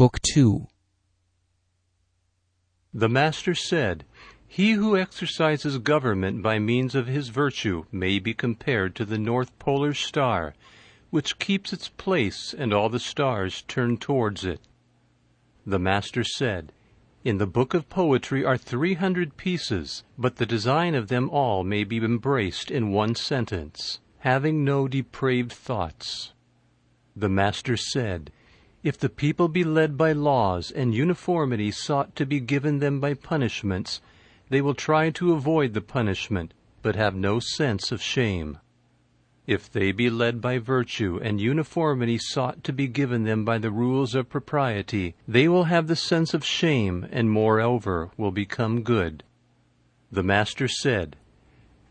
Book 2 The Master said, He who exercises government by means of his virtue may be compared to the North Polar Star, which keeps its place and all the stars turn towards it. The Master said, In the book of poetry are three hundred pieces, but the design of them all may be embraced in one sentence, having no depraved thoughts. The Master said, if the people be led by laws and uniformity sought to be given them by punishments, they will try to avoid the punishment, but have no sense of shame. If they be led by virtue and uniformity sought to be given them by the rules of propriety, they will have the sense of shame and moreover will become good. The Master said,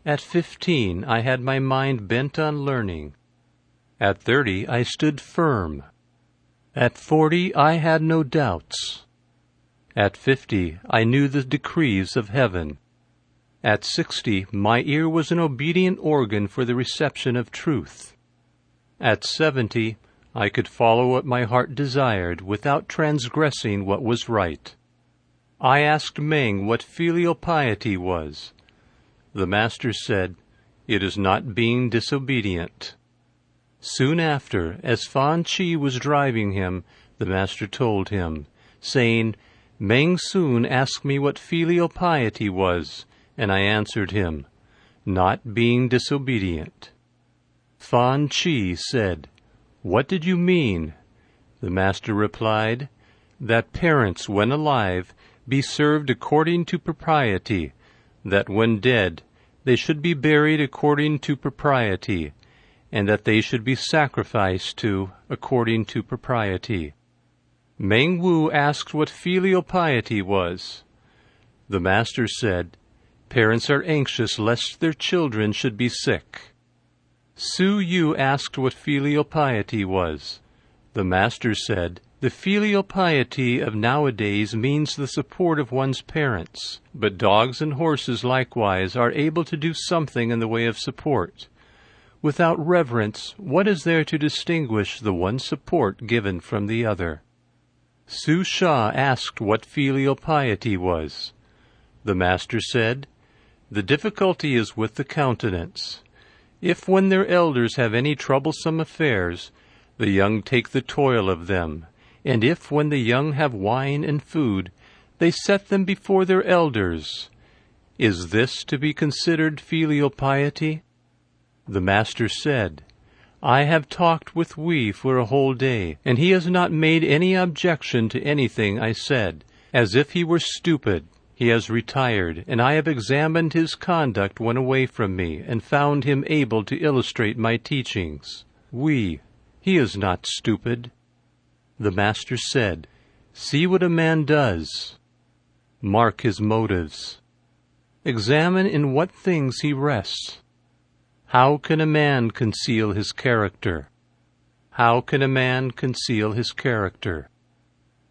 At fifteen I had my mind bent on learning. At thirty I stood firm at forty I had no doubts. At fifty I knew the decrees of heaven. At sixty my ear was an obedient organ for the reception of truth. At seventy I could follow what my heart desired without transgressing what was right. I asked Meng what filial piety was. The Master said, It is not being disobedient. Soon after, as Fan Chi was driving him, the Master told him, saying, Meng Soon asked me what filial piety was, and I answered him, Not being disobedient. Fan Chi said, What did you mean? The Master replied, That parents, when alive, be served according to propriety, that when dead, they should be buried according to propriety, and that they should be sacrificed to according to propriety. Meng Wu asked what filial piety was. The Master said, Parents are anxious lest their children should be sick. Su Yu asked what filial piety was. The Master said, The filial piety of nowadays means the support of one's parents, but dogs and horses likewise are able to do something in the way of support. Without reverence, what is there to distinguish the one support given from the other? Su Sha asked what filial piety was. The Master said, The difficulty is with the countenance. If when their elders have any troublesome affairs, the young take the toil of them, and if when the young have wine and food, they set them before their elders, is this to be considered filial piety? The Master said, I have talked with Wei for a whole day, and he has not made any objection to anything I said, as if he were stupid. He has retired, and I have examined his conduct when away from me, and found him able to illustrate my teachings. Wei, he is not stupid. The Master said, See what a man does. Mark his motives. Examine in what things he rests. How can a man conceal his character? How can a man conceal his character?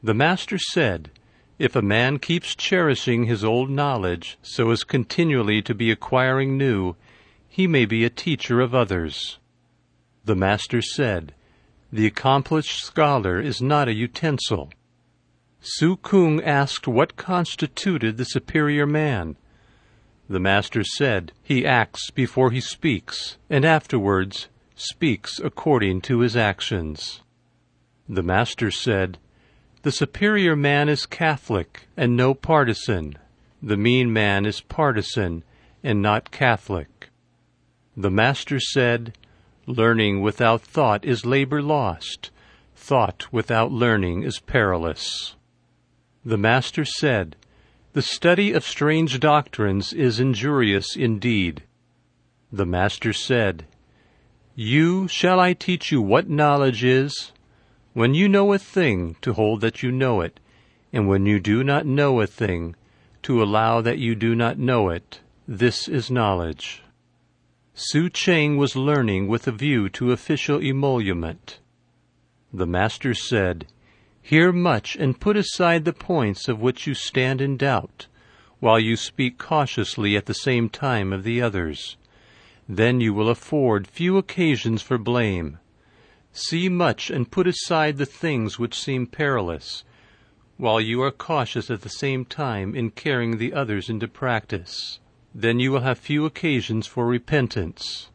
The Master said, If a man keeps cherishing his old knowledge so as continually to be acquiring new, he may be a teacher of others. The Master said, The accomplished scholar is not a utensil. Su Kung asked what constituted the superior man. The Master said, He acts before he speaks, and afterwards speaks according to his actions. The Master said, The superior man is Catholic and no partisan. The mean man is partisan and not Catholic. The Master said, Learning without thought is labor lost. Thought without learning is perilous. The Master said, the study of strange doctrines is injurious indeed. The Master said, Yu shall I teach you what knowledge is? When you know a thing, to hold that you know it, and when you do not know a thing, to allow that you do not know it, this is knowledge. Su Cheng was learning with a view to official emolument. The Master said, Hear much and put aside the points of which you stand in doubt, while you speak cautiously at the same time of the others. Then you will afford few occasions for blame. See much and put aside the things which seem perilous, while you are cautious at the same time in carrying the others into practice. Then you will have few occasions for repentance.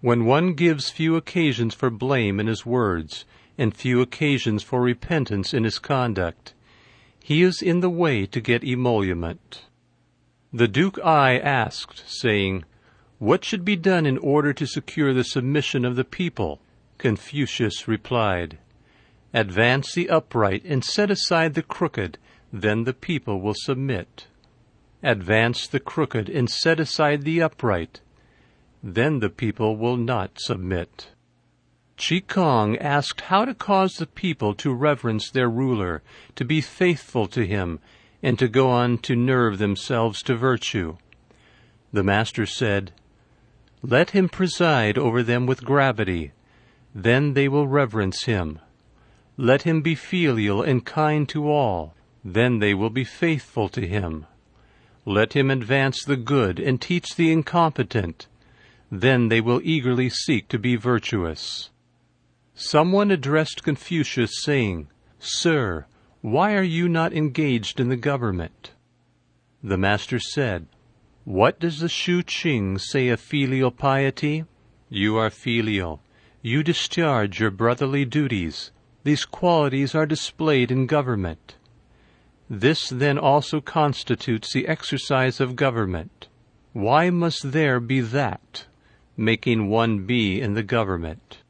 When one gives few occasions for blame in his words, and few occasions for repentance in his conduct, he is in the way to get emolument. The Duke Ai asked, saying, What should be done in order to secure the submission of the people? Confucius replied, Advance the upright and set aside the crooked, then the people will submit. Advance the crooked and set aside the upright, then the people will not submit. Chi Kong asked how to cause the people to reverence their ruler, to be faithful to him, and to go on to nerve themselves to virtue. The Master said, Let him preside over them with gravity, then they will reverence him. Let him be filial and kind to all, then they will be faithful to him. Let him advance the good and teach the incompetent, then they will eagerly seek to be virtuous. Someone addressed Confucius, saying, Sir, why are you not engaged in the government? The master said, What does the Shu Ching say of filial piety? You are filial. You discharge your brotherly duties. These qualities are displayed in government. This then also constitutes the exercise of government. Why must there be that, making one be in the government?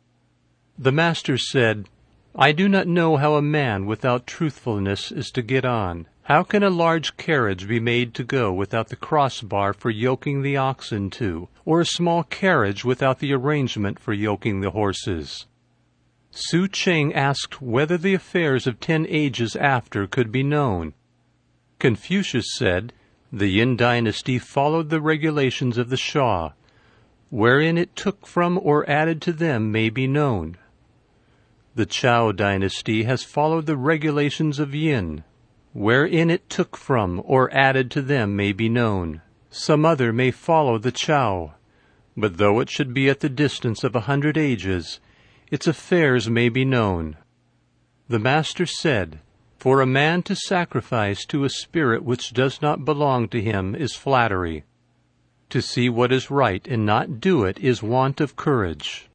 The Master said, I do not know how a man without truthfulness is to get on. How can a large carriage be made to go without the crossbar for yoking the oxen to, or a small carriage without the arrangement for yoking the horses? Su Cheng asked whether the affairs of ten ages after could be known. Confucius said, The Yin dynasty followed the regulations of the Shah. Wherein it took from or added to them may be known. The Chou dynasty has followed the regulations of Yin. Wherein it took from or added to them may be known. Some other may follow the Chou, but though it should be at the distance of a hundred ages, its affairs may be known. The Master said, For a man to sacrifice to a spirit which does not belong to him is flattery. To see what is right and not do it is want of courage.